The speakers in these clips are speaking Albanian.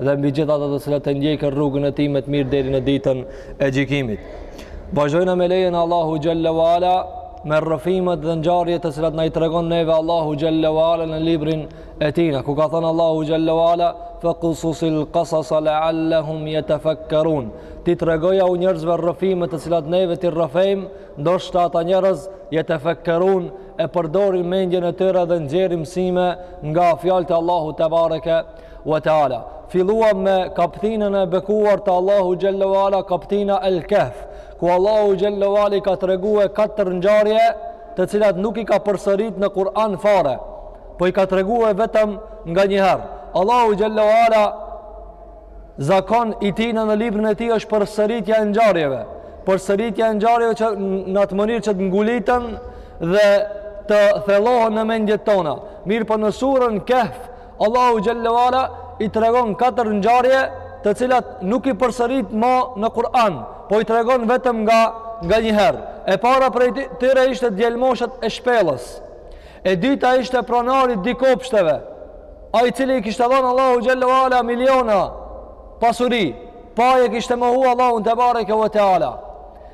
dhe mbi gjithë ata të cilët e ndjekën rrugën e tij me të mirë deri në ditën e gjykimit. Vazhdojmë me lejen e Allahu xhelle ve ala me rrëfimet dhe ngjarjet e cilat na i tregon neve Allahu xhelle ve ala në librin e tina, ku ka thënë Allahu xhelle ve ala faqsusil qasasa la'allahum yatafakkarun. Ti tregojau njerëzve rrëfimet të cilat neve t'i rrëfejmë, ndoshta ata njerëz yatafakkarun e përdorin mendjen e tyre dhe nxjerrin mësime nga fjalët e Allahut tebareke Ve teala. Filluam me kaptinën e bekuar të Allahu xhelle ve ala, kaptina El Kehf, ku Allahu xhelle ve ala i ka tregue katër ngjarje të cilat nuk i ka përsërit në Kur'an fare, po i ka tregue vetëm nga njëherë. Allahu xhelle ve ala zakon i tina në librin e tij është përsëritja e ngjarjeve, përsëritja e ngjarjeve që në atë mënyrë që të nguliten dhe të thellohen në mendjet tona. Mirëpo në surën Kehf, Allahu xhelle ve ala i tregon katër ngjarje të cilat nuk i përsërit më në Kur'an, po i tregon vetëm nga nga një herë. E para prej tyre ishte djelmoshat e shpellës. E dyta ishte pronari i dy kopshteve, ai i cili i kishte dhënë Allahu xhelle ve ala miliona pasuri, po e kishte mohu Allahun tebareke ve teala.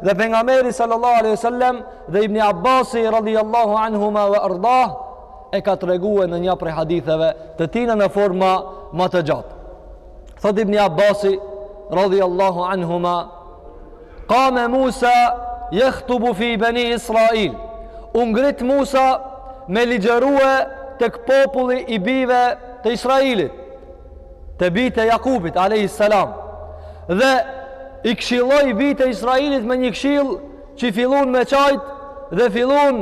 Dhe pejgamberi sallallahu alaihi wasallam dhe Ibn Abbasi radhiyallahu anhuma wa ardah e ka tregue në një prej haditheve të tina në formë ma të gjatë. Thotë Ibn Abbasi radhiyallahu anhuma Qame Musa yakhtubu fi bani Israil. U ngrit Musa me ligjërue tek populli i bijve të Israilit. Te bijtë e Jakubit, alejhi selam. Dhe i këshilloi bijtë e Israilit me një këshillë që fillun me qajt dhe fillun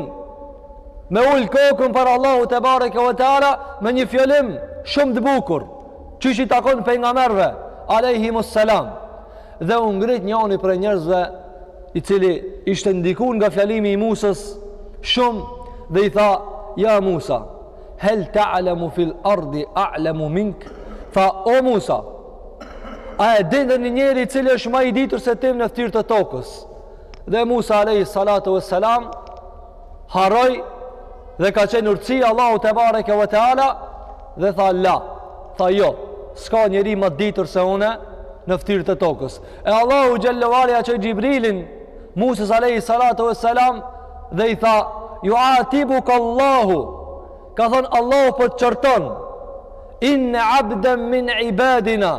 me ul kokën për Allahu tebareke ve teala me një fjalim shumë të bukur, qysh i takon pejgamberëve, alejhimus selam. Dhe u ngrit njëri prej njerëzve i cili ishte ndiku nga fjalimi i Musës shumë dhe i tha, ja Musa, hel ta'lamu fil ardi a'lamu mink tha o Musa a e din ndonjë njeri i cili është ma i ditur se ti në fytyrë të tokës dhe Musa alaihi salatu ve selam harroi dhe ka qenë urtësi e Allahut tebareke ve teala dhe tha la tha jo s'ka njeri ma të ditur se une në fytyrë të tokës e Allahu xhelle ve ala e çoi Xhibrilin Musës alayhi salatu wassalam dhe i tha juatibuka Allahu ka thonë Allahu po të qorton inne abden min ibadina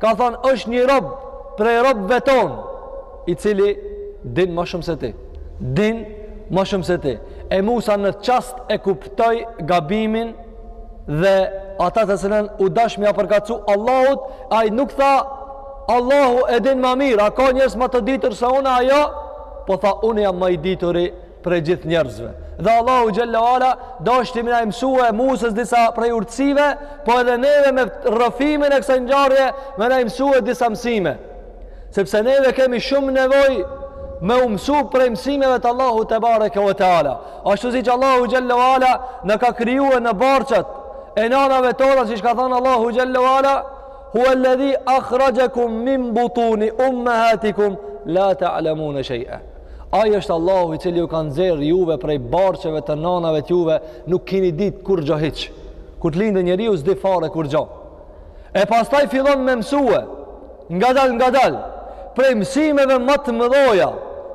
ka thonë është një rob prej robve tonë i cili din ma shumë se ti din ma shumë se ti e Musa në çast e kuptoi gabimin dhe ata të cilën u dash m'ia përkatësu Allahut, ai nuk tha, Allahu e din ma mirë, a ka njerëz ma të ditur se unë, a jo, po tha, unë jam ma i dituri prej gjithë njerëzve. Dhe Allahu xhel-le ue ala, deshti me ia mësue Musës disa prej urtësive, po edhe neve me rrëfimin e kësaj ngjarje, me na i mësue disa mësime. Sepse neve kemi shumë nevojë me u mësu prej mësimeve të Allahu tebareke ue teala. Ashtu siç Allahu xhel-le ue ala na ka krijue në barqet e nanave tona siç ka thanë Allahu xhel-le ue ala huel-ledhi ahrexhekum min butuni ummahatikum la ta'lemune shej'a. Ai është Allahu i cili ju ka nxjerrë juve prej barqeve të nanave të juve, nuk kini ditë kurgjo hiç. Kur të lindë njeriu s'di fare kurgjo. E pastaj fillon me mësue, ngadal, ngadal, prej mësimeve ma të mëdhaja,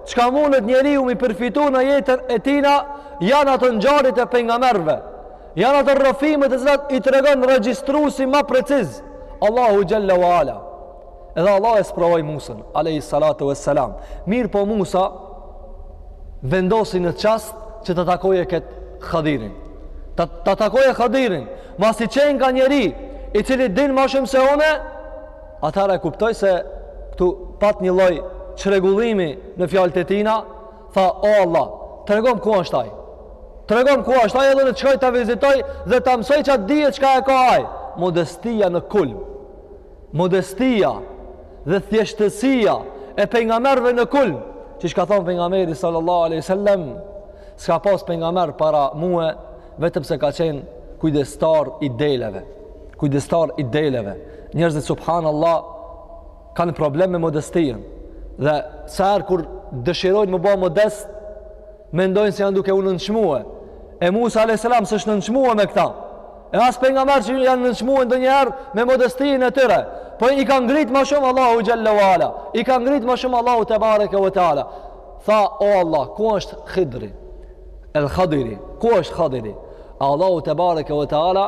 çka mundet njeriu m'i përfitu në jetën e tina, janë ato ngjarjet e pejgamberëve, janë ato rrëfimet të cilat i tregon regjistruesi ma preciz, Allahu xhel-le ue ala. Edhe Allahu e sprovoi Musën, alejhi salatu ue selam. Mirëpo Musa vendosi në çast që ta takojë këtë Hadirin. Ta, ta takojë Hadirin, masi qenka njeri i cili din ma shumë se unë, atëherë e kuptoi se këtu pat një lloj çrregullimi në fjalët e tina, tha, o Allah, tregom ku është ai. Tregom ku është ai edhe unë shkoj ta vizitoj dhe ta mësoj qat dije çka e ka ai. Modestia në kulm. modestia dhe thjeshtësia e pejgamberëve në kulm, siç ka thanë pejgamberi sallallahu alaihi wasallam, s'ka pas pejgamber para mue vetëm se ka qenë kujdestar i deleve. Kujdestar i deleve. Njerëzit subhanallah kanë problem me modestinë dhe sa herë kur dëshirojnë m'u ba modest, Mendojnë se janë duke u nënçmue. E Musa a.s. s'është nënçmue me këtë. E as pejgamberët s'janë nënçmue ndonjëherë me modestinë e tyre. Po i ka ngrit ma shumë Allahu xhel-le ue ala. I ka ngrit ma shumë Allahu tebareke ue teala. Tha, o Allah, ku është Hidri? El Hadiri. Ku është Hadiri? Allahu tebareke ue teala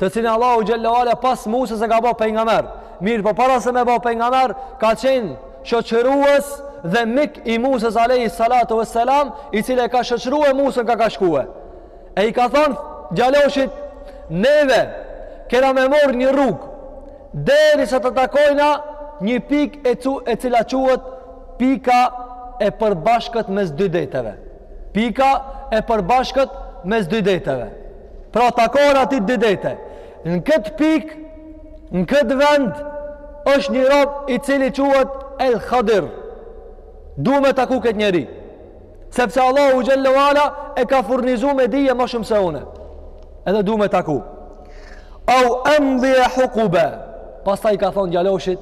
të cilin Allahu xhel-le ue ala pas Musës e ka ba pejgamber. Mirëpo para se me ba pejgamber, ka qenë shoqërues dhe mik i Musës alejhi salatu vesselam, i cili e ka shoqërue Musën kah ka shkue. E i ka thënë djaloshit, neve kena me marrë një rrugë derisa ta takojna një pikë e, e cila quhet pika e përbashkët mes dy deteve. Pika e përbashkët mes dy deteve. Pra takohen aty dy dete. Në këtë pikë, në këtë vend është një rob i cili quhet El Khadir. Du me taku këtë njeri. Sepse Allahu xhelle ue ala e ka furnizu me dije ma shumë se unë. Edhe du me taku. Au emdije hukuba. Pastaj ka thon djaloshit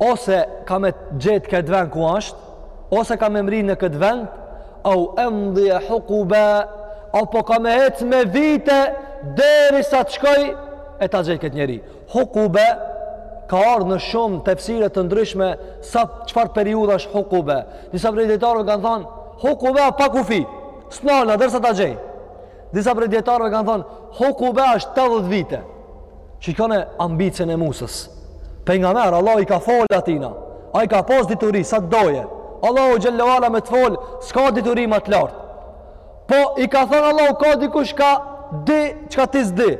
ose ka me gjet këtë vend ku ashtë ose ka me mri në këtë vend, au emdije hukuba, apo ka me hec me vite, derisa të shkoj, e ta gjej këtë njeri. Hukuba, ka ardhë në shumë tefsire të ndryshme, sa çfarë periudhe është hukuba. Disa prej dijetarëve kanë thanë, hukuba a pa kufi, s'nalna derisa ta gjej. Disa prej dijetarëve kanë thonë, hukuba është 80 vite. Shikone ambicjen e Musës. Pejgamber, Allahu i ka folë atina. Ai ka pas dituri, sa të dojë. Allahu xhelle ue ala me të folë, s'ka dituri ma të lartë. Po i ka thonë Allahu ka dikush qka di, qka ti s'di.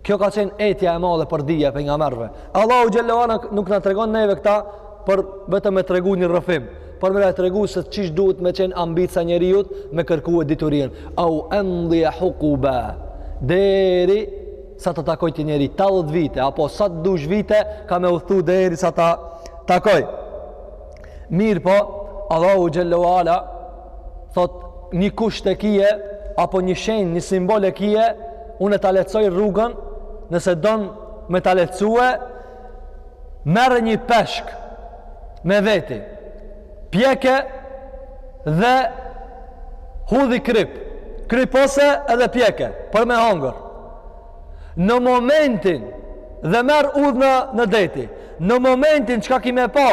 Kjo ka qenë etja e madhe për dije e pejgamberëve. Allahu xhelle ue ala nuk na tregon neve këta vetëm me tregu një rrëfim, por me na tregu se qysh duhet me qenë ambicja e njeriut me kërkue diturinë. Au emdije hukuba, derisa ta takoj këtë njeri, tetëdhet vite, apo sa të dush vite, ka me udhtu derisa ta takoj. Mirëpo, Allahu xhelle ue ala, thotë, një kusht e kije, apo një shenjë, një simbol e kije, unë e ta lehtësoj rrugën, nëse don me ta lehtësue, merre një peshk me veti, pjeke dhe hudhi krip, kripose edhe pjeke, për me hongër. në momentin dhe merr udhën, në deti në momentin qka ki me pa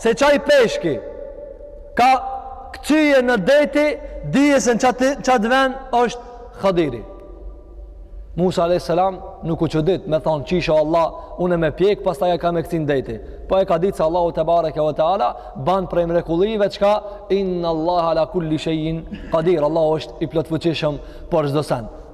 se qaj peshki ka këcy në deti dije se në qat, qat ven është Khadiri Musa a.s. nuk u çudit me thonë qysh o Allah une me pjek pastaj ai ka me këcy në deti po e ka ditë se Allahu tebareke ve teala ban prej mrekullive çka inna Allah ala kulli shay'in qadir Allahu është i plotfuqishëm për çdo send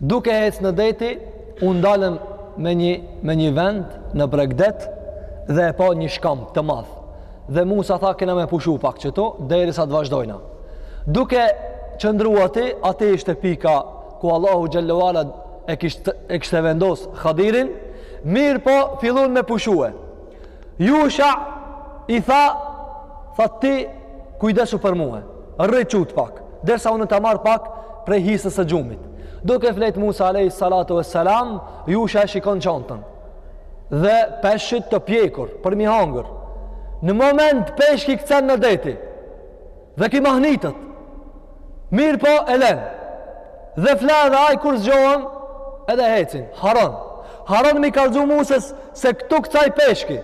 Duke hec në deti, u ndalën me një me një vend në bregdet dhe e pa një shkamp të madh. Dhe Musa tha kena me pushu pak këtu derisa të vazhdojna. Duke qëndru aty, aty ishte pika ku Allahu xhelle ue ala e kishte e kishte vendos Khadirin, mirëpo fillon me pushue. Jushas i tha, tha ti kujdesu për mua. Rri çut pak, derisa unë ta marr pak prej hisës së gjumit. Duke flejt Musa alayhi salatu wassalam, Jusha e shikon çantën dhe peshqit të pjekur për mi hangër. Në moment peshki kcen në deti dhe ky mahnitet. Mirëpo e len. Dhe fle edhe aj kur zgjohen edhe hecin. Harron. Harron m'i kallzu Musës se këtu kcej peshki.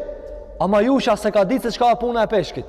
Ama Jusha s'e ka ditë se çka puna e peshkit.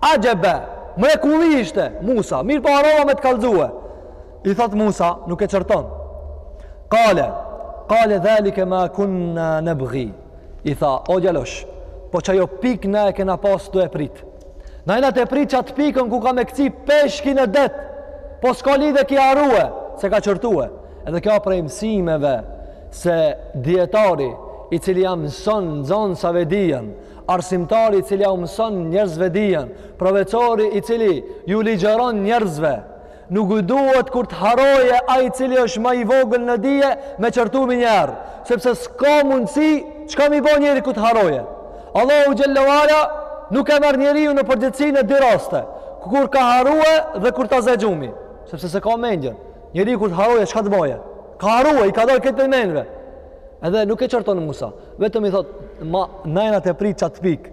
Axheba, mrekulli ishte, Musa, mirëpo harrova me të kallzue. I thot Musa, nuk e qërton. Kale, kale dhalike ma kun në në bëghi. I tha, o djalosh, po qajo pik, na e kena pas tu e prit. Na jena tu e prit qat pikën ku ka me kcy peshki në det, po s'ka lidhje, ki harrue, s'e ka qërtue. Edhe kjo prej mësimeve se dijetari i cili jau mëson nxënësave dijen, arsimtari i cili ja u mëson njerëzve dijen, profesori i cili ju ligjëron njerëzve, nuk i duhet kur të harroje ai i cili është ma i vogël në dije me qërtu menjëherë, sepse s'ka mundësi çka me bo njeri kur të harroje. Allahu xhel-le ve ala nuk e merr njeriun në përgjegjësi në dy raste, kur ka harrue dhe kur ta ze gjumi, sepse s'e ka mendjen. Njeriu kur të harroje çka të boje? Ka harrue, i ka dalë këtë mendve. Edhe nuk e qërton Musa. Vetëm i thot, na jena tu prit qatë pik,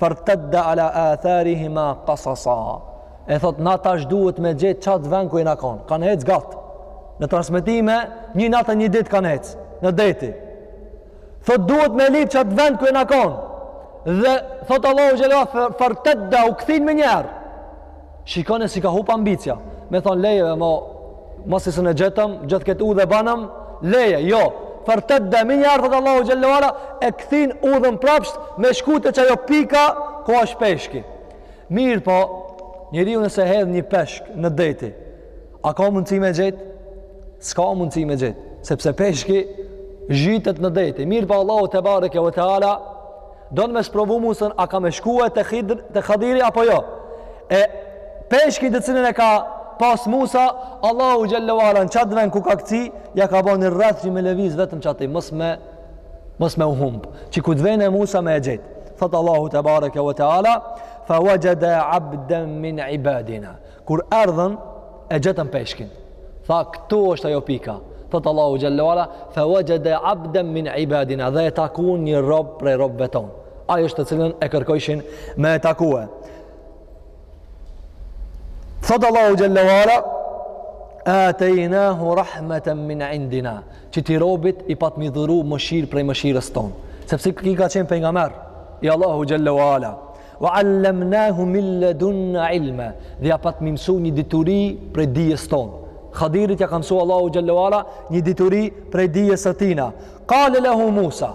fertedda ala atharihima kasasa. E thot, na tash duhet me gjet qatë ven ku jena konë. Kanë hecë gatë. Në transmetime, një natë një ditë kanë hecë. Në deti. Thot, duhet me lyp qatë ven ku jena konë. Dhe, thot Allahu xhel-le ve ala, fertedda, u kthyn menjëherë. Shikone s'i ka hup ambicia. Me thonë leje de mo, masi s'un e gjetëm, gjithë këtë udhë e banëm, leje, jo. Fertedda, menjëherë, thot Allahu xhel-le ve ala, e kthyn udhën mbrapsht me shku te qajo pika, ku është peshki. Mirëpo, njeriu nëse hedh një peshk në deti, a ka mundësi me gjet? S'ka mundësi me gjet, sepse peshki zhytet në deti. Mirëpo Allahu tebareke ve teala, Don me sprovu Musën a ka me shkue te Khidr, te Khadiri apo jo. E peshkin të cilin e ka pas Musa, Allahu xhel-le ve ala në qat vend ku ka kcy, ja ka bo një rreth që me lëviz vetëm qaty, mos me mos me u humb. Që kur të vjen Musa me e gjet. Thot Allahu tebareke ve teala, fa wajada abdan min ibadina. Kur erdhën, e gjetën peshkin. Tha, këtu është ajo pika. Thotë Allahu xhel-le ve ala, fa wajada abdan min ibadina dhe e takun një rob prej robve tonë. Aj është të cilin e kërkojshin me e takue. Thotë Allahu xhel-le ve ala, atejnahu rahmeten min indina qëtij robit i patëm dhuru mëshirë prej mëshirës tonë sepse ky ka qenë pejgamber i Allahut xhel-le ve ala Wa allamnahu min ladunna ilma, dhe ja patëm mësu një dituri prej dijes ton. Khadirit ja ka mësu Allahu xhallahu ala një dituri prej dijes t'tina. Kale lehu Musa.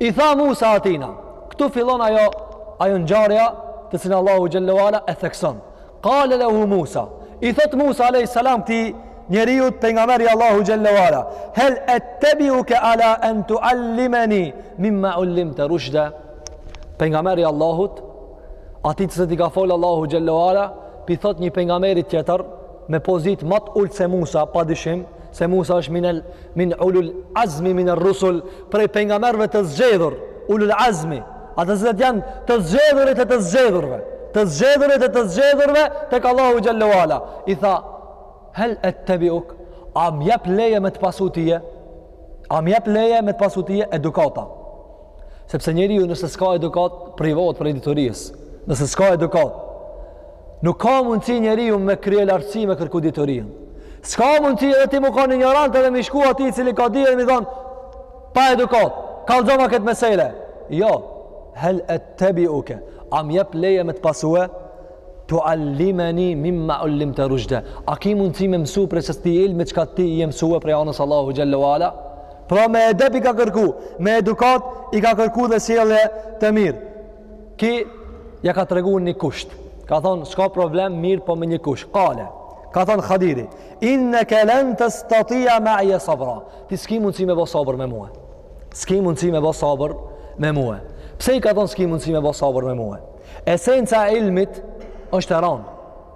I tha Musa atij na, këtu fillon ajo ajo ngjarja të cilën Allahu xhallahu ala e thekson. Kale lehu Musa, i thot Musa alejhi selam këtij njeriut, pejgamberi Allahut xhel-le ve ala, hel ettebiuke ala en tuallimeni, mimma ul-limte rushde, pejgamberi Allahut, atij të cilit i ka fol Allahu xhel-le ve ala, pi thot një pejgamberit tjetër, me pozitë ma t'ulët se Musa, pa dyshim, se Musa është minel, min ulul azmi min er-rusul, prej pejgamberëve të zgjedhur, ulul azmi, ata të cilët janë të zgjedhurit e të zgjedhurve, të zgjedhurit e të zgjedhurve, tek Allahu xhel-le ve ala, i tha, hel ettebiuk, a më jep leje me të pasu tyje, a më jep leje me të pasu tyje, edukata, sepse njeriu nëse s'ka edukatë, privohet prej diturisë, nëse s'ka edukatë, Nuk ka mundësi njeriu me kryelartësi me kërku diturinë. S'ka mundësi edhe ti me kon injorant edhe mi shku atij i cili ka dije dhe mi thonë pa edukatë, kallëzoma këtë mesele. Jo, hel ettebiuke, a m'jep leje me të pasue, tuallimeni mimma ul-limte rushde. A ki mundësi me m'mësu prej qëtij ilmi qka ti je mësue prej anës Allahut xhel-le ve ala? Pra me edep i ka kërku, me edukatë i ka kërku dhe sjellje të mirë. ky ja ka tregu një kusht ka thonë s'ka problem mirëpo me një kusht kale ka thonë khadiri inneke len testatia meije sabra ti s'ki mundësi me bo sabër me mue s'ki mundësi me bo sabër me mue pse i ka thonë s'ki mundësi me bo sabër me mue esenca e ilmit është e randë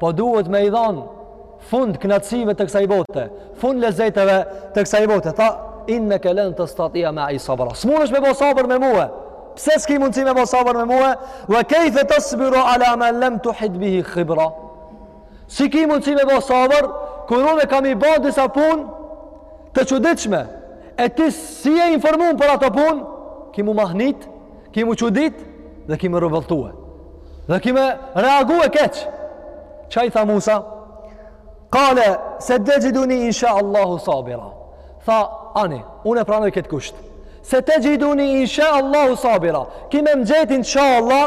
Po duhet me i dhanë fund knatësive të kësaj bote, fund lezeteve të kësaj bote. Tha, inneke len testatia meije sabra. S'munesh ti me bo sabër me mue. Pse s'ki mundësi me bo sabër me mue? Ve kejfe tesbiru ala ma lem tuhit bihi khubra. Si ki mundësi me bo sabër, kur unë kam me i bo disa punë të quditshme, e ti s'je i informun për ato punë, ki m'u mahnit, Ki m'u qudit dhe ki me u revoltue. Dhe ki me reague keq. Qka i tha Musa? Kale, setexhiduni insha Allahu sabira. Tha, ani, unë e pranoj këtë kusht. Setexhiduni insha Allahu sabira. Ki me më gjetë insha Allah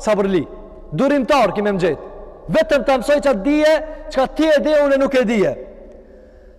sabërli. Durimtar ki me më gjetë. Vetëm ta mësoj qat dije, qka ti e di, unë nuk e dije.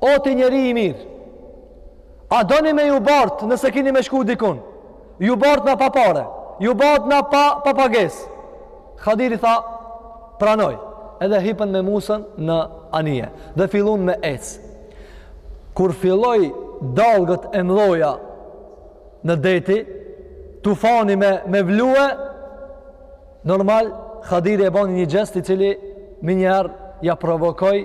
O ti njeri i mirë, a doni me ju bartë nëse kini me shku dikun? Ju bartë na pa pare, ju bartë na pa, pa pagesë. Khadiri tha, pranoj, edhe hipën me Musën në anije dhe fillun me ecë. Kur filloi dallgët e mdhoja në deti, tufani me, me vlue, normal, Khadiri e bani një gjest i cili menjëherë ia provokoi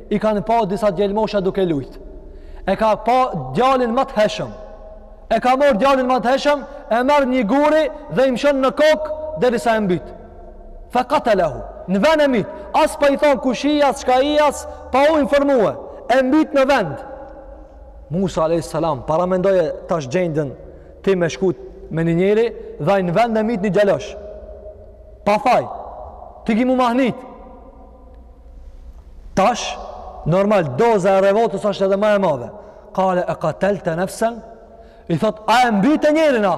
i kanë pa disa djelmosha duke lujt e ka pa djalin ma të heshëm e ka mor djalin ma të heshëm e merr një guri dhe i mshon në kokë derisa e mbyt fa qatalahu në vend e mbyt as pa i thon kush je as çka je as pa u informue e mbyt në vend Musa alayhis salam paramendoje tash gjendjen ti me shku me një njeri dhe ai në vend e mbyt një djalosh pa faj ti ki mu mahnit Tash, normal, doza e revoltës është edhe ma e madhe. Kale e katelte nefsen, i thot, a e mbyte njerin a?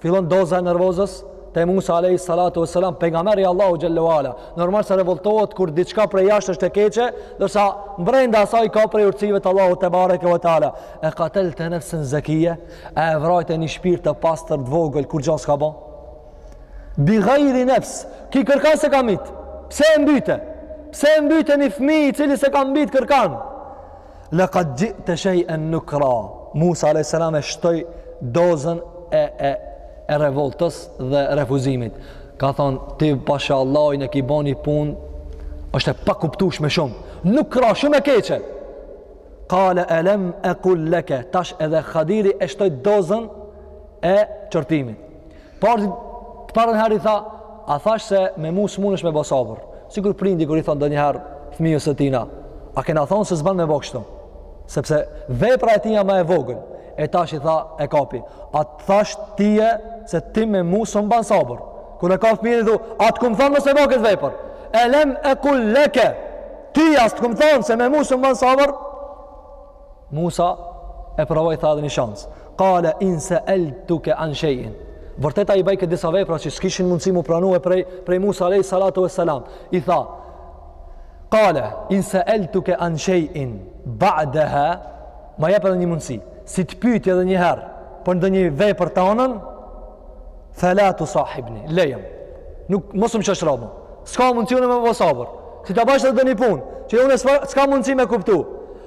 Fillon doza e nervozës, te Musa alayhi salatu wasalam pejgamberi i Allahut xhelle ve ala normal se revoltohet kur diçka prej jashtë është e keqe ndërsa brenda asaj ka prej urtësive të Allahut tebareke ve teala e katelte nefsen zekije e vrajte një shpirt të pastër të vogël kurgjo s'ka bo Bi gajri nefs, qi kërkan s'e ka myt. Pse e mbyte? Pse e mbyte një fmi i cili s'e ka mbyt kërkan? Lekad xhi'te shej'en nukra. Musa a.s. e shtoi dozën e, e, e revoltës dhe refuzimit. Ka thonë, ti pasha Allahin e ki bo një punë, është e pakuptushme shumë. Nukra, shumë e keqe. Kale elem ekul leke, tash edhe Khadiri e shtoi dozën e qërtimit. Por të parën herë i tha, a thash se me mu s'munesh me bo sabër. Sikur prindi kur i thotë ndonjëherë fëmijës së tina, a kena thonë se s'ban me bo kështu. Sepse vepra e tina ma e vogël, e tash i tha e kapi, a të thash tyje se ti me mu s'un ban sabër. Kur e ka fëmijën i thu, a të kum thonë mos e bo këtë vepër. Elem ekul leke, ty a s'të kum thonë se me mu s'un ban sabër. Musa e provoi i tha edhe një shans. Qala in sa'altuka an shay'in. Vërtet ai i bojke disa vepra që s'kishin mundësi mu pranue prej, prej Musa alejhi salatu ue selam. I tha, kale, in seeltuke an shej'in ba'deha, ma jep edhe një mundësi, si të pyti edhe një herë, për ndonjë vepër tanën, fe la tusahibni, lejëm, nuk mos më shoqëro, s'ka mundësi unë me bo sabër, si ta bash edhe një punë, që unë s'ka mundësi me kuptu,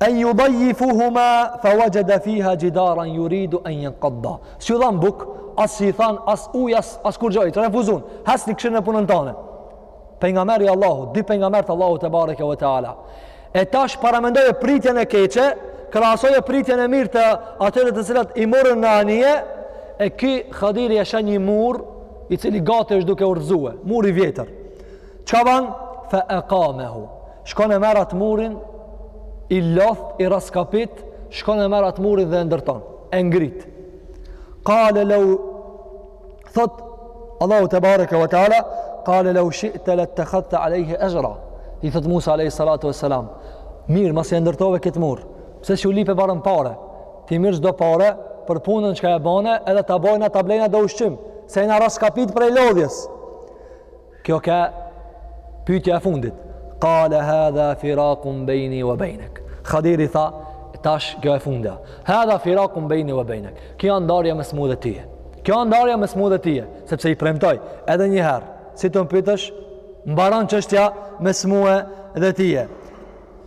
En judhajjifuhuma fa wajeda fiha gjidaran juridu en jenkadda. S'ju dhanë buk, as s'i thanë, as uj, as, as kurgjo, i refuzun, has një këshirë në punën tane. Pejgamberi i Allahut, dy pejgamberët e Allahut tebareke ve teala. E tash paramendoje pritjen e keqe, krahasoje pritjen e mirë të atyre të cilat i morën në anije, e ky khadiri e shen një mur, i cili gati është duke u rrzue, mur i vjetër. Ça ban, fa ekamehu, Shkon e merr atë murin i lodht i rraskapit, shkon e merr atë murin dhe e ndërton, e ngrit. Qale law thot Allahu tebareke ve teala, qale law shi'ta latakhadta alayhi ajra. I thot Musa alayhi salatu wassalam, mir masi e ndërtove kët mur, pse s'ju lipe barem pare? T'i mirrsh do pare për punën çka e bane edhe ta bojna ta blejna do ushqim se jina rraskapit prej lodhjes Kjo ke pyetja e fundit. Qala hadha firaqun baini wa bainak. Khadiri i tha, tash kjo e fundja. Hadha firaqun baini wa bainak. Kjo është ndarja mes mua dhe teje. Kjo është ndarja mes mua dhe teje, sepse i premtoi edhe një herë, si të m'pytësh, mbaron çështja mes mua dhe teje.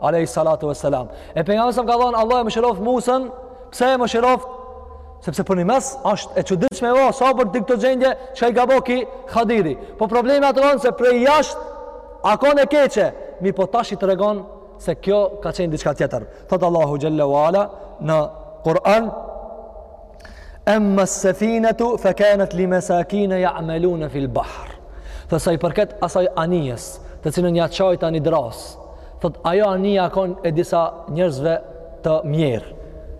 Alejhi salatu ve selam. E Pejgamberi alejhi selam ka thonë, Allahu e mëshiroft Musën, pse e mëshiroft? Sepse përnime është e çuditshme me bo sabër te këto gjendje, çka i ka bo ky khadiri. Po problemi a tregon se prej jashtë, a kon e keqe, mirëpo tash i tregon se kjo ka qenë diçka tjetër. Thotë Allahu Gjelle ve Ala në Kur'an, Emma sefinatu fe kenet li mesakine jaamelune fil bahr. Thot sa i përket asaj anijes, të cilën ia çajta ni dras, thot ajo anija a kon e disa njerëzve të mjerë,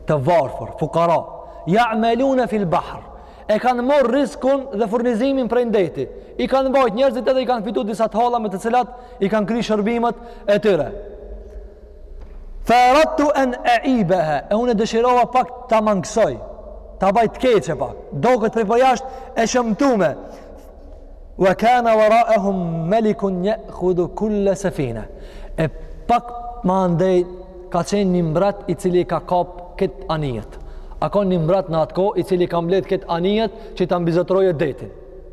të varfër, fukara, jaamelune fil bahr. E kanë morr riskun dhe furnizimin prej n'deti. I kanë bajt njerëzit edhe i kanë fitu disa të holla me të cilat i kanë kry shërbimet e tyre. Fa aradtu an a'ibaha, e unë dëshirova pak ta mangësoj, ta baj të keqe pak. Doket prej përjasht e shëmtume. Wa kana wara'ahum malikun ya'khudhu kull safina. E pak më andej ka qenë një mbret i cili ka kap këto anijet. A kon një mbret në atë kohë i cili ka mbledh këto anijet që ta mbizotërojë detin.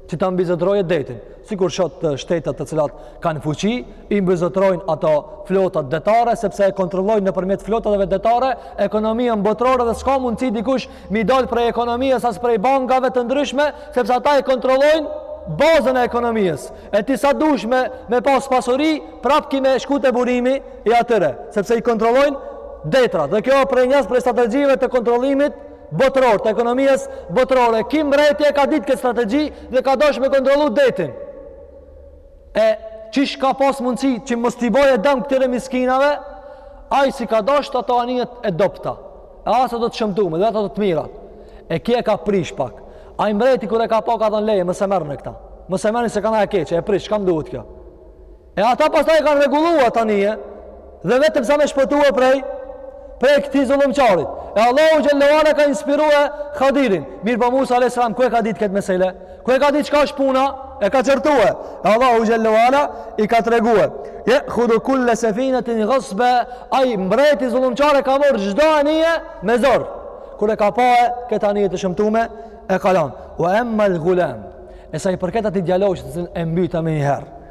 Që ta mbizotërojë detin. sikur sot shtetet të cilat kanë fuqi, i mbizotërojnë ato flotat detare, sepse e kontrollojnë nëpërmjet flotave detare, ekonominë botërore dhe s'ka mundësi dikush mi dalë prej ekonomijës as prej bankave të ndryshme, sepse ata e kontrollojnë bazën e ekonomijës. E ti sa dush me, me pas pasuri, prap ki me shku te burimi i atyre, sepse i kontrollojnë detrat. Dhe kjo a prej njës prej strategjive të kontrollimit Botëror të ekonomisë botërore. Ky mbreti e ka ditë këtë strategji dhe ka dashur me kontrollu detin. E qysh ka pas mundësi që mos t'i bëjë dëm këtyre miskinave, ai s'i ka dashur ato anijet e dobëta. E ato do të shëmtume, dhe ato do të mira. E ky e ka prish pak. Ai mbreti kur e ka pa ka thënë leje, mos e merrni këtë. Mos e merrni se kjo anije e keqe, e prish, çka m'duhet kjo? E ata pastaj e kanë rregullue atë anije dhe vetëm sa me shpëtue prej prej këtij zullumqarit. E Allahu xhel-le ve ala e ka inspirue Hadirin. Mirëpo Musa alayhis salam ku e ka ditë këtë meselë? Ku e ka ditë çka është puna? E ka qortue. E Allahu xhel-le ve ala i ka treguar. Jakhudu kulla safinatin ghasba ai mbreti zullumqar e ka marrë çdo anije me zor. Kur e ka pa këtë anije të shëmtuar e ka lënë. Wa amma al-ghulam. E sa i përket atij djaloshi që e mbyta menjëherë.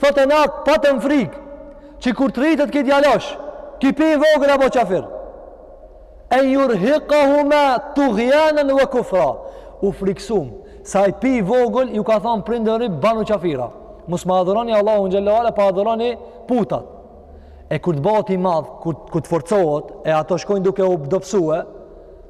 Thot e na patëm frikë Që kur të rritet ky djalosh Ky pi i vogël u bo qafir En jurhikahuma Tugjanen ve kufra U friksum Se ai pi i vogël ju ka thonë prindërve Bënu qafira Mos ma adhuroni Allahun xhel-le ve ala Po adhuroni putat E kur të bëhet i madh Kur, kur të forcohet E ata shkojnë duke u dobsue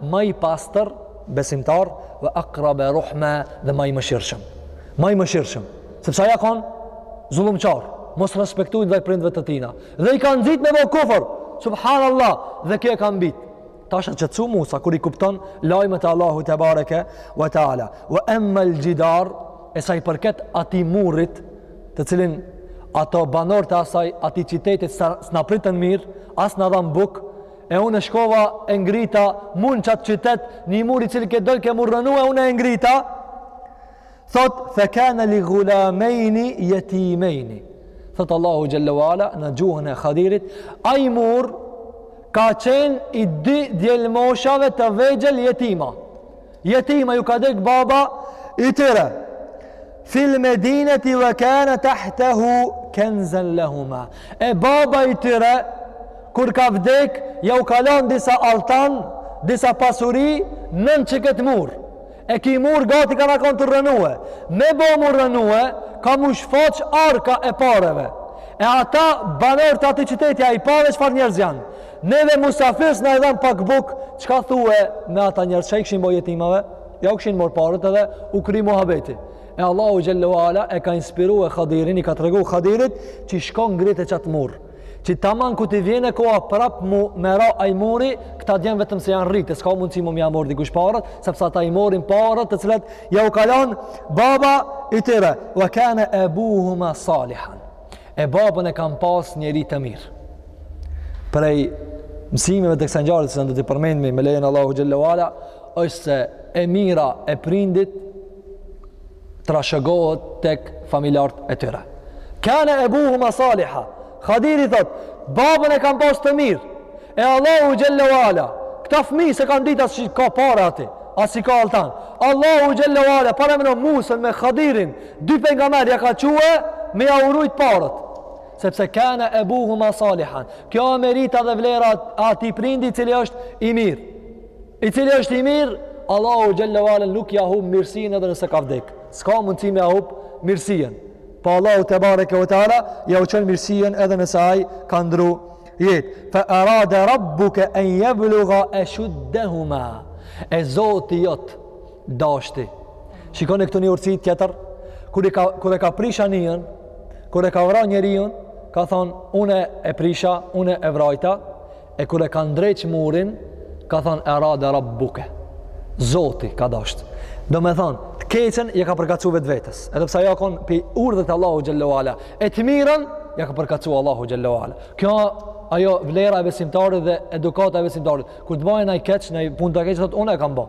më i pastër besimtar wa aqrab ruhma dhe më i mëshirshëm më i mëshirshëm sepse ai o kon zullumqar mosrespektues ndaj prindve të tina dhe i ka nxit me bo kufër subhanallahu dhe ky e ka mbyt tash u qetsu Musa kur i kupton lajmet e Allahut tebareke wa taala wa amma al jidar e sa i përket atij murit të cilin ato banorët e asaj atij qytetit s'na pritën mirë as na dhanë bukë E unë shkova e ngrita mu n' qatë qytet një mur i cili ke dojke m'u rrënu e unë e ngrita thot fekene li gulamejni jetimejni thot Allahu xhel-le ve ala në gjuhën e Hadirit ai mur ka qenë i dy djelmoshave të vegjël jetima Jetima ju ka dek baba i tyre. Fil medineti ve kane tahtehu kenzun lehuma. E baba i tyre, kur ka vdek, jau ka lon disa altan, disa pasuri, nën qikëtë mur. E ky mur gati ka kon tu u rrënue. Me bo m'u rrënue, ka m'u shfaq arka e pareve. E ata banorë të atij qyteti a i pave çfarë njerëz janë. Neve musafirë s'na e dhanë pak bukë, çka thue me ata njerëz, ça i kishin bo jetimave, jau kishin morë paret edhe u kry muhabeti. E Allahu xhel-le ve ala e ka inspirue Hadirin, i ka tregu Hadirit, qi shko ngrite qat mur. Që taman kur t'i vjen koha prap me ra ai muri, këta djem vetëm se janë rritë, s'ka mundësi mo me ja morë dikush paret, sepse ata i morin paret të cilat jau ka lon baba i tyre. Wa kane ebuhuma salihan. E babën e kam pas njeri të mirë. Prej mësimeve të kësaj ngjarje, se na do t'i përmendmi me lejen Allahu xhelle ve ala, është se e mira e prindit trashëgohet tek familjarët e tyre. Kane ebuhuma saliha, Hadiri thot, babën e kan pas të mirë, e Allahu xhelle ve ala, këta fmi s'e kanë dit as që ka pare ati, as që ka altan. Allahu xhelle ve ala, paramendo Musën me Hadirin, Dy pejgamber i ka çue me jau rujt paret. Sepse kana abuhuma salihan. Kjo merita dhe vlera e atij prindi i cili është i mirë. I cili është i mirë, Allahu xhelle ve ala nuk ja humb mirësinë edhe nëse ka vdek. S'ka mundësi me ja humb mirësinë. Po Allahu tebareke ve teala ja u çon mirësinë edhe nëse ai ka ndrru jetë. Fa arada rabbuka an yablugha ashuddahuma. E Zoti jot Dashti. Shikoni këtu një urtësi tjetër, kur e ka prish anijen, kur e ka vra njeriun, ka thon unë e prisha, unë e vrajta, e kur e ka ndreq murin, ka thon erade rabbuke. Zoti ka dashtë. Do me thonë, të keqen ja ka përshkru vetvetes. Edhe pse jo kon pi urdhit Allahu xhelle ve ala. E të mirën, ja ka përshkru Allahu xhelle ve ala. Kjo ajo vlera e besimtarit dhe edukata e besimtarit. Kur të bajë naj keq, naj punë të keqe, thotë, unë e kam bo.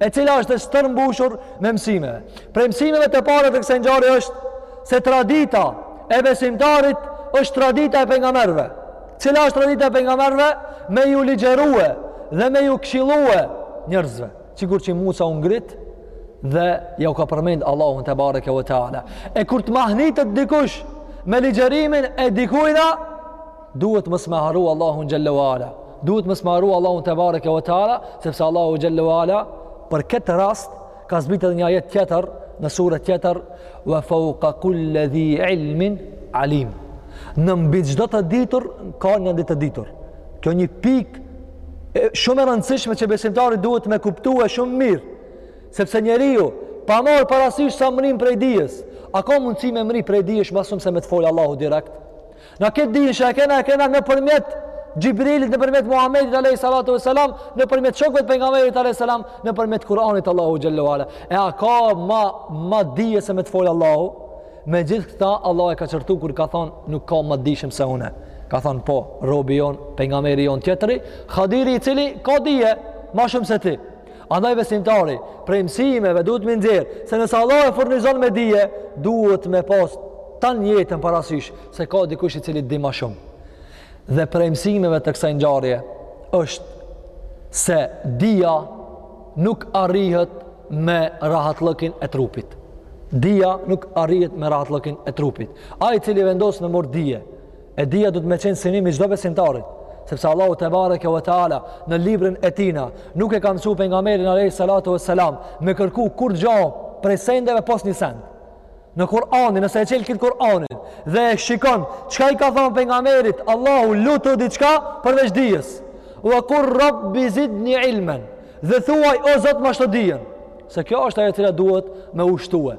e cila është e stërmbushur me mësime. Prej mësimeve të para të kësaj ngjarje është se tradita e besimtarit është tradita e pejgamberëve. Cila është tradita e pengamerve? Me ju ligjerue dhe me ju kshilue njërzve. Sikur që Musa u ngrit dhe ja u ka përmend Allahun tebareke ve teala. E kur të mahnitet dikush me ligjërimin e dikujna, Duhet mos me harru Allahun xhelle ve ala. Duhet mos me harru Allahun tebareke ve teala, sepse Allahu xhelle ve ala për këtë rast ka zbrit edhe një ajet tjetër në sure tjetër wa fawqa kulli dhi ilmin alim. Në mbi çdo të ditur ka ma të ditur. Kjo një pikë shumë e rëndësishme që besimtari duhet me kuptue shumë mirë, sepse njeriu pa marrë parasysh sa mrrin prej dijes, a ka mundësi me mrri prej dijes ma shumë se me të fol Allahu direkt? Na këtë din që e kena, e kena nëpërmjet Xhibrilit, nëpërmjet Muhammedit a.s. Nëpërmjet shokve të pejgamberit a.s. Nëpërmjet Kur'anit Allahu xhelle ve ala. E a ka ma, ma dije se me të fol Allahu? Me gjithë këta, Allah e ka qortu kur ka thonë nuk ka ma dijshëm se une. Ka thonë po, robi jonë, pejgamberi jonë tjetri, Hadiri i cili ka dije ma shumë se ti. Andaj besimtari, prej mësimeve duhet me nxjerr se nëse Allah e furnizon me dije, duhet me pas tan jetën parasysh se ka dikush i cili di ma shumë. Dhe prej mësimeve të kësaj ngjarje është se dija nuk arrihet me rahatlëkin e trupit. Dija nuk arrihet me rahatlëkin e trupit. Ai i cili vendos me marr dije, E dija duhet me qenë synim i çdo besimtarit, sepse Allahu tebareke ve teala në librin e tijna nuk e ka mësuar pejgamberin alejhi salatu vesselam me kërku kurrgja prej sendeve pos një send. Në Kur'anin, nëse e çel kit Kur'anin dhe e shikon çka i ka thënë pejgamberit, Allahu lutu diçka përveç dijes. Ve kul rabbi zidni ilmen. Dhe thuaj o Zot ma shto dijen. Se kjo është ajo e cila duhet me u shtue.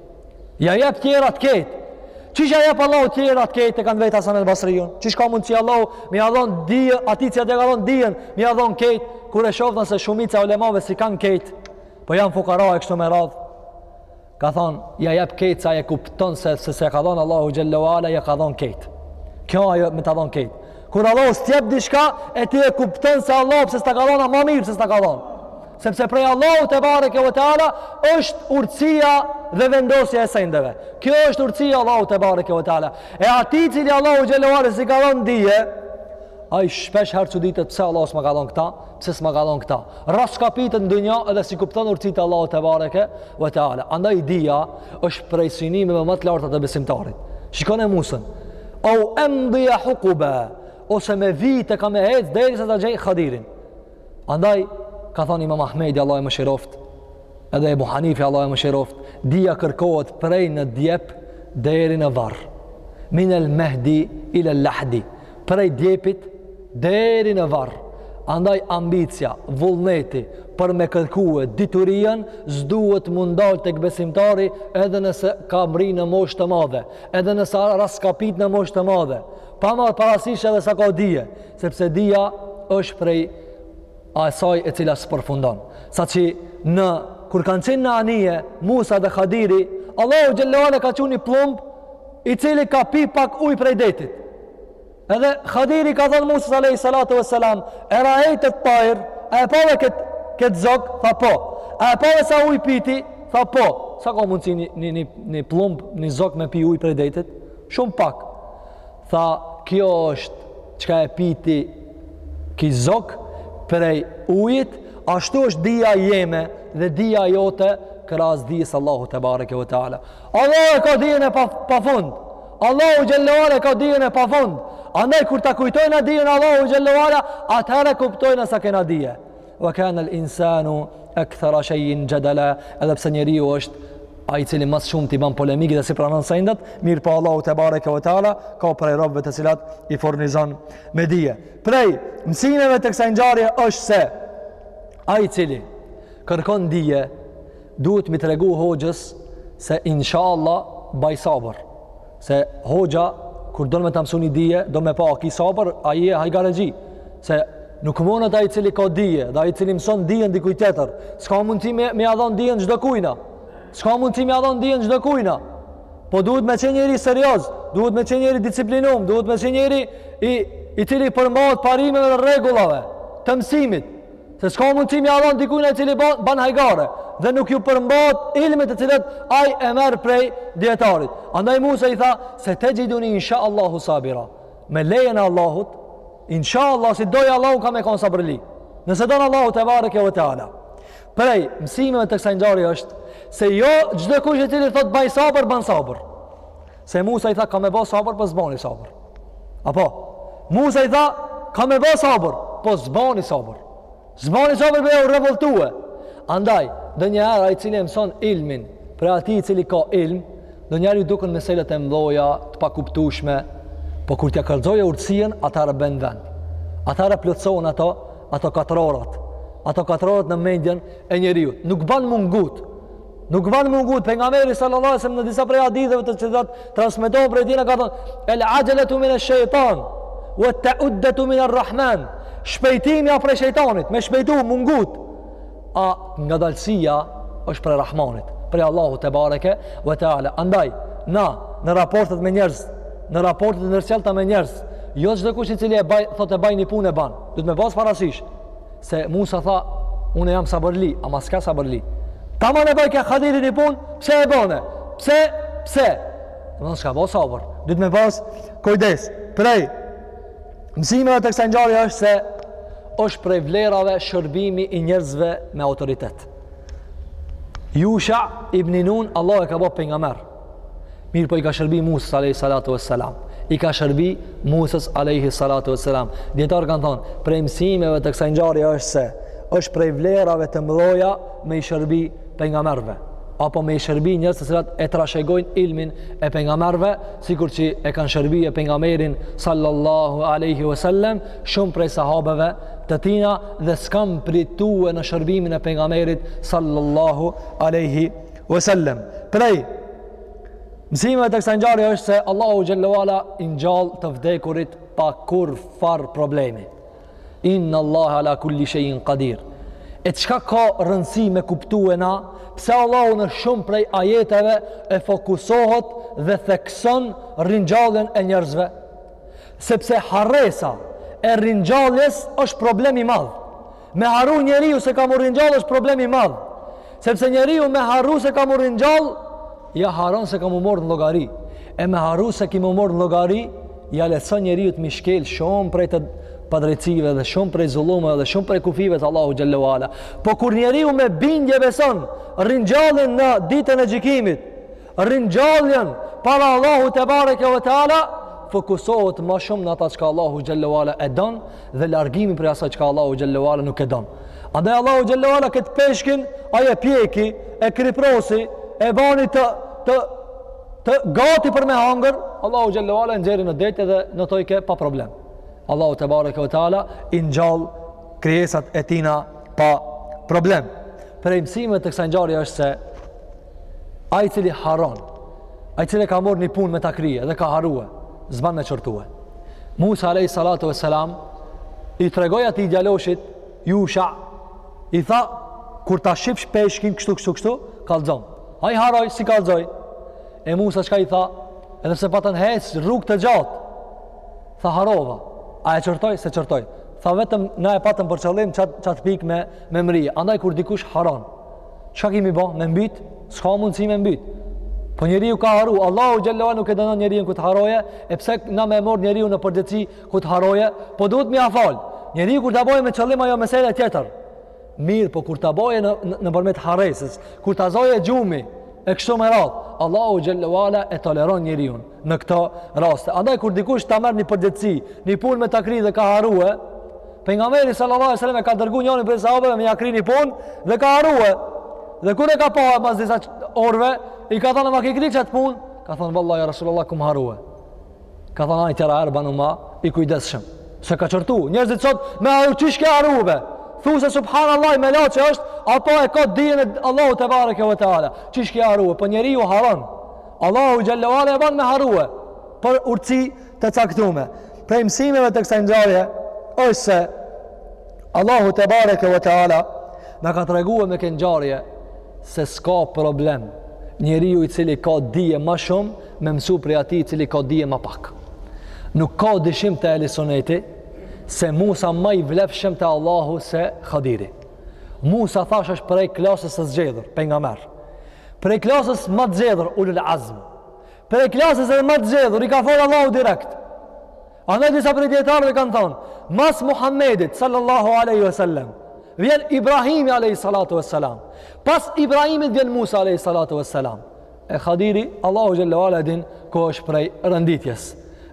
Ja jep tjerat krejt. Qysh ja jep Allahu tjerat krejt e kanë vet Hasan el Basriun? Qysh ka mundë si Allahu me ja dhonë dije, atij që ja dhe ka dhonë dijen, me ja dhonë krejt, kur e shofna se shumica e ulemave s'i kanë krejt, po janë fukara e kështu me radhë. Ka thonë, ja jep krejt sa e kupton se se, s'e ka dhonë Allahu xhelle ve ala, ja ka dhonë krejt. Kjo o ajo me ta dhonë krejt. Kur Allahu s't'jep diçka, e ti e kupton se Allahu pse s'ta ka dhonë, ma mirë pse s'ta ka dhonë. Sepse prej Allahut tebareke ve teala është urtësia dhe vendosja e sendeve. Kjo është urtësia e Allahut tebareke ve teala. E atij të cilit Allahu xhelle ve ala s'i ka dhonë dije, ai shpesh herë çuditet pse Allahu s'ma ka dhënë këta, pse s'ma ka dhënë këta. Rraskapitet në dunja edhe s'i kupton urtësitë e Allahut tebareke ve teala. Andaj dija është prej synimeve ma të larta të besimtarit. Shikone Musën. Eu emdije hukuba ose me vite kam me hec derisa ta gjej Hadirin. Andaj, ka thonë imam Ahmedi, Allahu e mëshiroftë, edhe Ebu Hanife, Allahu e mëshiroftë, dija kërkohet prej në djep deri në varr. Minel mehdi ilel lahdi, prej djepit deri në varr. Andaj ambicia, vullneti, për me kërkue diturinë, s'duhet m'u ndal tek besimtari edhe nëse ka mrri në moshë të madhe, edhe nëse rraskapitet në moshë të madhe, pa marrë parasysh edhe sa ka dije, Sepse dija është prej asaj e cila s'përfundon. Saqë në, kur kanë qenë në anije, Musa dhe Hadiri, Allahu xhelle ve ala ka çu një pllumb, i cili ka pi pak uj prej detit. Edhe Hadiri i ka thënë Musas alejhi salatu ve selam, e raejtet tajr, a e pave këtë kët zog, tha po, a e pave sa uj piti, tha po, sa ka mund qi një, një, një, një pllumb, një zog me pi uj prej detit, shumë pak. Tha, Kjo është çka e piti ki zog prej ujit, ashtu është dija jeme dhe dija jote krahas dijes Allahut tebareke ve teala. Allahu e ka dijen e pa, pafund. Allahu xhelle ve ala e ka dijen e pafund. Andaj kur ta kujtojna dijen e Allahut xhelle ve ala, atëherë kuptojna sa kena dije. Wa kana al-insanu akthara shay'in jadala, edhe pse njeriu është ai i cili ma s'shumti ban polemikë dhe s'i pranon sendat, mirëpo Allahu tebareke ve teala, ka prej robëve të cilat i furnizon me dije. Prej mësimeve të kësaj ngjarje është se ai i cili kërkon dije duhet me i tregu hoxhës se inshallah baj sabër. Se hoxha kur don me ta mësu një dije, do me pa a ki sabër, a je hajgarexhi. Se nuk mundet ai i cili ka dije, dhe ai i cili mëson dijen dikuj tjetër. S'ka mundësi me, me ia dhon dijen çdo kujna. S'ka mundësi me ia dhon dijen çdo kujna. Po duhet me qenë njeri serioz, duhet me qenë njeri i disiplinum, duhet me qenë njeri i, i cili përmahet parimeve dhe rregullave të mësimit. Se s'ka mundësi me ia dhon dikujna i cili ban, ban hajgare dhe nuk ju përmbat ilmit të cilët ai e merr prej djetarit. Andaj Musa i tha setexhiduni insha Allahu sabira. Me lejen e Allahut, insha Allah si dojë Allahu kam me konë sabërli. Nëse don Allahu tebareke ve teala. Prej mësimeve të kësaj ngjarje është se jo çdokush i cili thotë baj sabër, ban sabër. Se Musa i tha, kam me ba sabër, po s'bani sabër. Apo, Musa i tha, kam me ba sabër, po s'bani sabër. S'bani sabër bre, u revoltue. Andaj, donjëherë ai i cili e mëson ilmin, prej atij i cili ka ilm, donjëherë ju duken meselet e mdhoja, të pakuptushme, po kur t'ja kallzojë urtësien, atëherë bjen n'vend. Atëherë plotësohen ato, ato katrorat. Ato katrorat në mendjen e njeriut. Nuk ban m'u ngut, Nuk ban m'u ngut. Pejgamberi sallallahu alajhi wasallam në disa prej haditheve të cilat transmetohen prej tina ka thënë el ajalatu min ash-shaytan wa ta'uddatu min ar-rahman. Shpejtimi a prej shejtanit, me shpejtu, m'u ngut. A ngadalësia është prej Rahmanit, prej Allahut tebareke ve teala. Andaj na në raportet me njerëz, në raportet e ndërsjellta me njerëz, jo çdokush i cili e baj, thotë e baj ni punë e ban. Duhet me pas parasysh. Se Musa tha, unë jam sabërli, ama s'ka sabërli. Taman e bojke Khadiri një punë, pse e bëne? Pse? Pse? Domethënë s'ka bo sabër. Duhet me pas kujdes, prej mësimeve të kësaj ngjarje është se është prej vlerave shërbimi i njerëzve me autoritet. Jusha ibn Nun, Allahu e ka bo pejgamber. Mirëpo i ka shërby Musës alejhi salatu ve selam. I ka shërby Musës alejhi salatu ve selam. Dijetarët kanë thonë, prej mësimeve të kësaj ngjarje është se, është prej vlerave të mdhoja me i shërby pejgamberve. Apo me i shërby njerëz të cilat e trashëgojnë ilmin e pejgamberve, sikur që e kanë shërbye pejgamberin sallallahu aleyhi ve sellem, shumë prej sahabeve të tina dhe s'kanë pritue në shërbimin e pejgamberit sallallahu aleyhi ve sellem. Ve sel-lem. Prej mësimeve të kësaj ngjarje është se Allahu xhel-le ve ala i ngjall të vdekurit pa kurrfarë problemi. Innallahe ala kulli shejin kadir. E çka ka rëndësi me kuptue na, pse Allahu në shumë prej ajeteve e fokusohet dhe thekson ringjalljen e njerëzve? Sepse harresa e ringjalljes është problem i madh. Me harru njeriu se ka m'u ringjall është problem i madh. Sepse njeriu me harru se ka m'u ringjall, ia harron se ka m'u morr në llogari. E me harru se ki m'u morr në llogari, ia lehtëson njeriut me i shkel shumë prej të padrejtësive dhe shumë prej zullumeve dhe shumë prej kufijve të Allahu xhel-le ve ala. Po kur njeriu me bindje beson ringjalljen në ditën e gjykimit, Ringjalljen para Allahut tebareke ve teala fokusohet ma shumë në ata çka Allahu xhel-le ve ala e don dhe largimi prej asaj çka Allahu xhel-le ve ala nuk e don. Andaj Allahu xhel-le ve ala këtë peshkin ai e pjeki, e kriprosi, e bani të të të gati për me hangër, Allahu xhel-le ve ala e nxjerri në det dhe notojke pa problem. Allahu tebareke ve teala i ngjall krijesat e tina pa problem. Prej mësimeve të kësaj ngjarje është se ai i cili harron, ai i cili e ka morr një punë me ta krye dhe ka harrue, s'ban me qortue. Musa alejhi salatu ve selam i tregoi atij djaloshit Yusha i tha kur ta shifsh peshkin kështu kështu kështu kallxom. Ai harroi, s'i kallxoi. E Musa çka i tha? Edhe pse patën ec rrugë të gjatë. Tha harrova. A e qortoi? S'e qortoi. Tha vetëm na e patëm për qëllim qat qat pikë me, me mri. Andaj kur dikush harron, çka ki me bo? Me mbyt? S'ka mundësi me mbyt. Po njeriu ka harru. Allahu xhel-le ve ala nuk e dënon njeriun kur të harroje. E pse na me e morr njeriun në përgjegjësi kur të harroje? Po duhet me ia fal. Njeriu kur ta bojë me qëllim ajo mesele tjetër. Mirëpo kur ta bojë në, në, nëpërmjet harresës, kur ta zoje gjumi, e kështu me radhë, Allahu xhel-le ve ala e toleron njeriun. në këto raste. Andaj kur dikush ta merr një përgjegjësi, një punë me ta kry dhe ka harrue, pejgamberi sallallahu alejhi ve sel-lem e ka dërguar njërin prej sahabeve me ia kry një punë dhe ka harrue. Dhe kur e ka pa pas disa orëve, i ka thënë a e ke kry qat punë, ka thënë vallahi ja Resulullah kum harrue. Ka thënë ani, tjetra herë banu ma i kujdesshëm. S'e ka qortu, njerëzit sot me ajo qysh ke harrue. Thu se subhanallahu melaqe është apo e ka dijen e Allahut tebareke ve teala. Qysh ke harrue, po njeriu harron. Allahu xhel-le ve ala e ban me harrue për urtësi të caktume. Prej mësimeve të kësaj ngjarje është se Allahu tebareke ve teala na ka tregue me këtë ngjarje se s'ka problem njeriu i cili ka dije ma shumë me mësu prej atij i cili ka dije ma pak. Nuk ka dyshim te ehli suneti se Musa ma i vlefshëm te Allahu se Hadiri. Musa thashë është prej klasës së zgjedhur, pejgamber. Prej klasës ma të zgjedhur ulul azm. Prej klasës edhe ma të zgjedhur i ka folë Allahu direkt. Andaj disa prej dijetarëve kanë thonë, mas Muhammedit sallallahu alaihi wasallam, vjen Ibrahimi alaihi salatu wassalam. Pas Ibrahimit vjen Musa alaihi salatu wassalam. E Khadiri Allahu xhelle ue ala e din ku është prej rënditjes.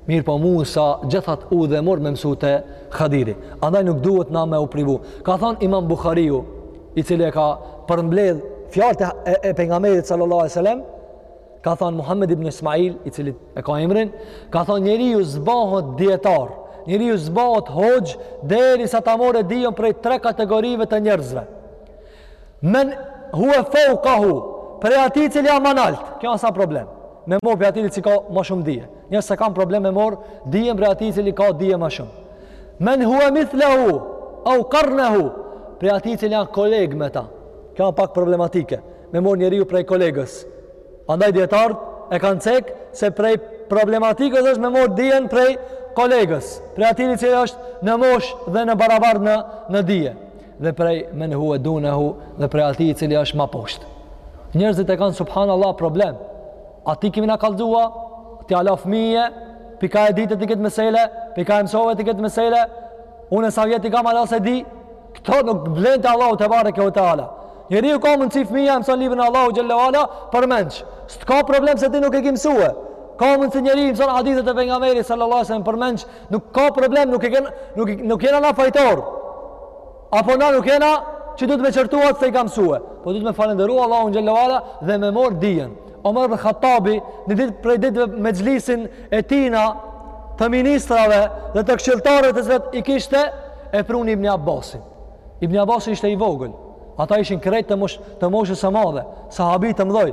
Mirëpo Musa gjithë atë udhë e mor me mësu te Khadiri. Andaj nuk duhet na me u privu. Ka thonë Imam Bukhariu, i cili e ka përmbledh fjalët e, e pejgamberit sallallahu alajhi wasallam ka thonë Muhammed ibn Ismail i cili e ka emrin ka thonë njeriu s'bohet dijetar njeriu s'bohet hoxhë derisa ta morë dijen prej tre kategorive të njerëzve men huwa fawqahu prej atij i cili a ma nalt kjo s'a problem me mor prej atij i cili ka ma shumë dije njerëz s'kanë problem me mor dijen prej atij i cili ka dije ma shumë Men hua mithluhu, au karnehu, prej atij i cili a koleg me ta. Kjo a pak problematike, me mor njeriu prej kolegës. Andaj dijetarët e kanë cek se prej problematikës është me mor dijen prej kolegës, prej atij i cili është në moshë dhe në barabar në, në dije. dhe prej men huve dunehu dhe prej atij i cili është ma poshtë njerëzit e kanë subhanallah problem a ti ki me na kallzua ti hala fëmi je pi ka e dite ti këtë mesele pi ka e mësove ti këtë mesele unë e sa vjetë i kam hala s'e di këto nuk vlen te Allahu tebareke ue teala njeriu ka mundësi fëmija e mësën librin e Allahut xhelle ue ala përmenç s'ka problem se ti nuk e ki mësue ka mundësi njeri mësën hadithet e pejgamberit sallallahu sallam përmenç Nuk ka problem, nuk kena nuk nuk jena na fajtor. Apo na nuk jena që duhet me qortua pse i ka msue. Po duhet me falënderua Allahun xhelle ue ala dhe me mor dijen. Omer ibn Khattabi një ditë prej ditëve mexhlisin e tina të ministrave dhe të këshilltarëve të cilët i kishte e pruni Ibn Abbasin. Ibn Abbasi ishte i vogël. Ata ishin krejt të mosh të moshës së madhe, sahabë të mëdhoj.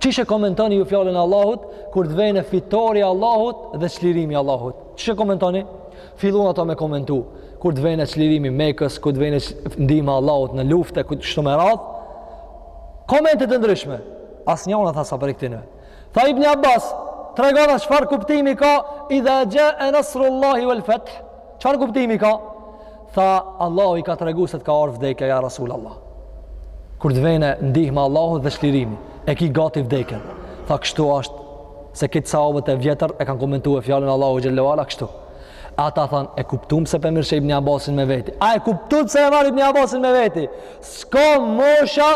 Çish e komentoni ju fjalën e Allahut kur të vjen fitorja e Allahut dhe çlirimi i Allahut? Çish e komentoni? Fillun ata me komentu. Kur të vjen çlirimi i Mekës, kur të vjen ndihma e Allahut në luftë, kështu me radhë. Komente të ndryshme. Asnjani, tha, s'e përkitën. Tha Ibn Abbas, tregona çfarë kuptimi ka idha jaa nasrullahi wal fath. Çfarë kuptimi ka? Tha Allahu i ka tregu se të ka ardh vdekja ja Rasul Allah. Kur të vjen ndihma e Allahut dhe çlirimi, e ki gati vdekjen. Tha kështu është se edhe sahabët e vjetër e kanë komentuar fjalën e Allahut xhelle ue ala kështu. Ata thanë e kuptum pse pe mirrshe Ibn Abbasin me veti. A e kuptut pse pe marr Ibn Abbasin me veti? S'ka mosha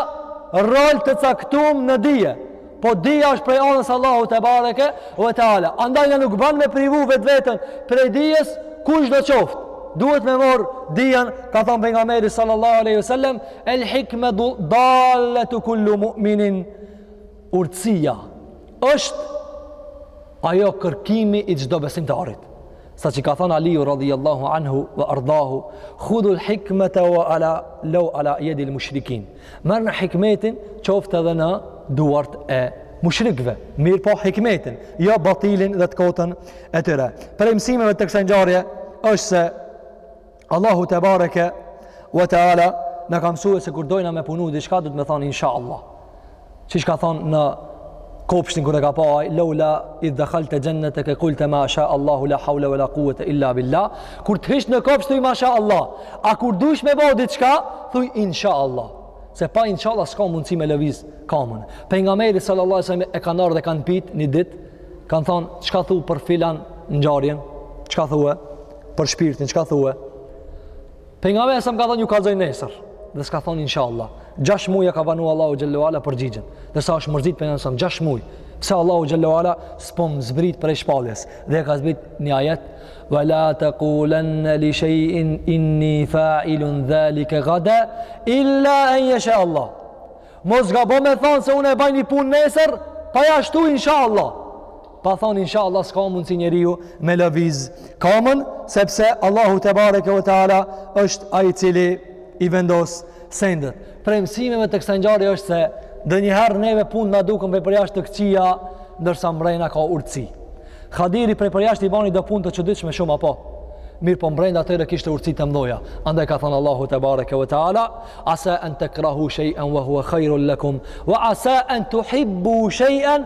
rol të caktum në dije. Po dija është prej anës Allahu tebareke ve teala. Andaj na nuk ban me privu vetveten prej dijes kushdo qoftë. Duhet me morë dijen, ka thonë Pejgamberi sallallahu aleyhi sallem, el hikmetu daletu kulli mu'minin, urtsia është ajo kërkimi i çdo besimtarit. Sa që ka thonë Aliju radhijallahu anhu ve ardahu, khudhu l'hikmete ve lau ala jedi l'mushrikin. Merrne hikmetin qoftë edhe në duart e mushrikve. Mirëpo hikmetin, jo batilin dhe të kotën e tyre. Prej mësimeve të kësaj ngjarje është se Allahu tebareke wa taala na ka msue se kur dojna me punu diçka duhet me thonë inshallah. siç ka thonë në kopshtin kur e ka pa aj, laula idh dekhalte xhenneteke kulte ma sha Allahu la haule ve la kuvvete illa billa, kur të hish në kopsht thuj ma sha Allah, a kur dush me ba diçka, thuj insha Allah, se pa insha Allah s'ka mundësi me lëviz kamën. Pejgamberi sallallahu alejhi sallam e kanë ardh dhe kanë pyt një ditë, kanë thonë, çka thu për filan ngjarjen, çka thue për shpirtin, çka thue, Pejgamberi alejhi selam ka thënë ju kallzoj nesër dhe s'ka thënë inshallah. 6 muaj ja ka vonu Allahu xhalla wa ala përgjigjen. Derisa është mërzit pejgamberi alejhi selam 6 muaj, se Allahu xhalla wa ala s'po m'zbrit prej shpalljes dhe ja ka zbrit një ajet wa la taqulanna li shay'in inni fa'ilun dhalika gada illa an yasha Allah. Mos gabo me thonë se unë e baj një punë nesër, pa ja shtu inshallah. pa thonë insha Allah s'ka mundsi njeriu me lëviz kamën, sepse Allahu tebareke ve teala është ai i cili i vendos sendet. Prej mësimeve të kësaj ngjarje është se ndonjëherë neve punët na duken prej përjasht të këqia, ndërsa mrena ka urtsi. Hadiri prej përjasht i bani do punë të çuditshme shumë apo, mirëpo mbrenda atyre kishte urtsi të mdhoja. Andaj ka thënë Allahu tebareke ve teala, asa en tekrahu shejen wa hua khajrun lekum, wa asa en tuhibbu shejen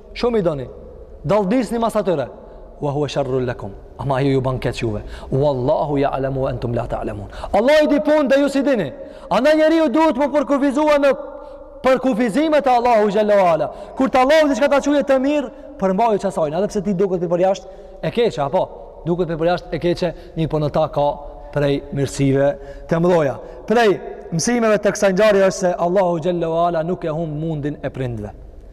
Shumë i doni. Dalldisni mas atyre. Wa huwa sharrul lakum. Ama ajo ju ban keq juve. Wallahu ya'lamu wa antum la ta'lamun. Allah i di punët dhe ju s'i dini. Andaj njeriu duhet m'u përkufizu në përkufizimet e Allahu xhalla wala. Kur të Allahu diçka ta çoje të mirë, përmbaju qasajna, edhe pse ti duket përjashtë e keqe apo duket përjashtë e keqe, mirëpo në ta ka prej mirësive të mëdha. Prej mësimeve të kësaj ngjarje është se Allahu xhalla wala nuk e humb mundin e prindve.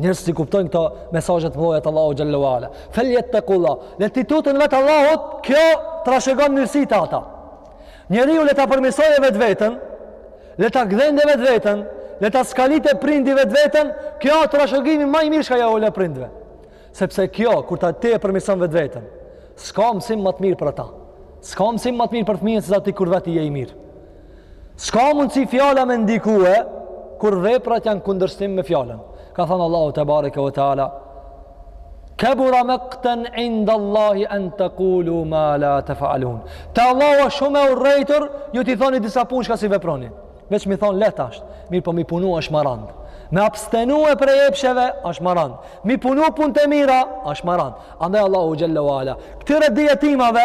Njerëz s'i kuptojnë këto mesazhe të mëdha të Allahu xhalla wa ala. Feljettekullah, le t'i tuten vet Allahut, kjo trashëgon mirësi te ata. Njeriu le ta përmirësojë vetveten, le ta gdhendë vetveten, le ta skalitë prindi vetveten, kjo është trashëgimi më i mirë që ja u lë prindve. Sepse kjo kur ta ti e përmirëson vetveten, s'ka mësim më të mirë për ata. S'ka mësim më të mirë për fëmijën se sa ti kur vetë je i mirë. S'ka mundësi fjala me ndikue, kur veprat janë kundërshtim me fjalën. Ka thënë Allahu tebareke ve teala, Kebura makten inda Allahi en tekulu ma la tefalun. Te Allahu është shumë e urrejtur, ju t'i thoni disa punë çka s'i veproni. Veç m'i thonë lehtë është, mirëpo m'i punu është ma randë. Me abstenue prej epsheve, është ma randë. M'i punu punët e mira, është ma randë. Andaj Allahu xhel-le ve ala. Këtyre dy jetimave,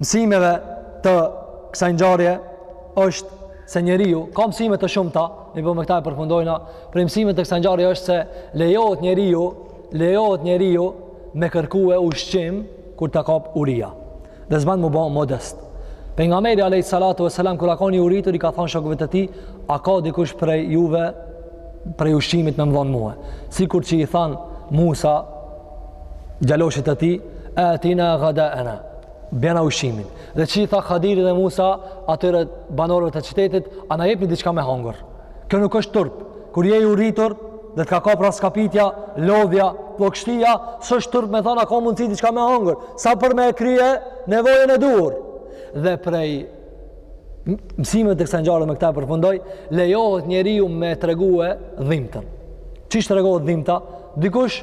mësimeve të kësaj ngjarje është se njeriu ka mësime të shumta, ne po me këta e përfundojna, prej mësimeve të kësaj ngjarje është se lejohet njeriu, lejohet njeriu me kërkue ushqim kur ta kap uria. Dhe s'ban me u bo modest. Pejgamberi alejhi salatu ve selam, kur ka konë i uritur, i ka thonë shokëve të tij, a ka dikush prej juve, prej ushqimit me më dhonë mue. Sikur që i tha Musa, djaloshit të tij, atina gadae bjena ushqimin. Dhe çi i tha Khadiri dhe Musa atyre banorëve të qytetit, a na jepni diçka me hangër. Kjo nuk është turp. Kur je i uritur dhe të kap rraskapitja, lodhja, plogështia, s'është turp me than a ka mundësi diçka me hangër. Sa për me e krye, nevojën e duhur. Dhe prej mësimeve të kësaj ngjarje me këta e përfundoj, lejohet njeriu me tregue dhimbtën. Qysh tregohet dhimbta? Dikush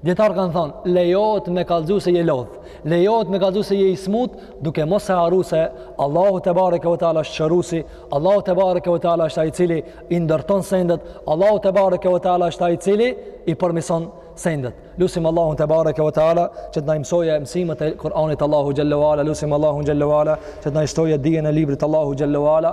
Dijetarët kanë thonë, lejohet me kalzu se je lodhë, lejohet me kalzu se je i smutë, duke mos e harru se Allahu tebareke ve teala është shëruesi, Allahu tebareke ve teala është ai i cili i ndërton sendet, Allahu tebareke ve teala është ai i cili i përmirson sendet. Lusim Allahun tebareke ve teala që të na i mësojë mësimet e Kuranit Allahu xhel-le ve ala, lusim Allahun xhel-le ve ala që të na e shtojë dijen e librit Allahu xhel-le ve ala,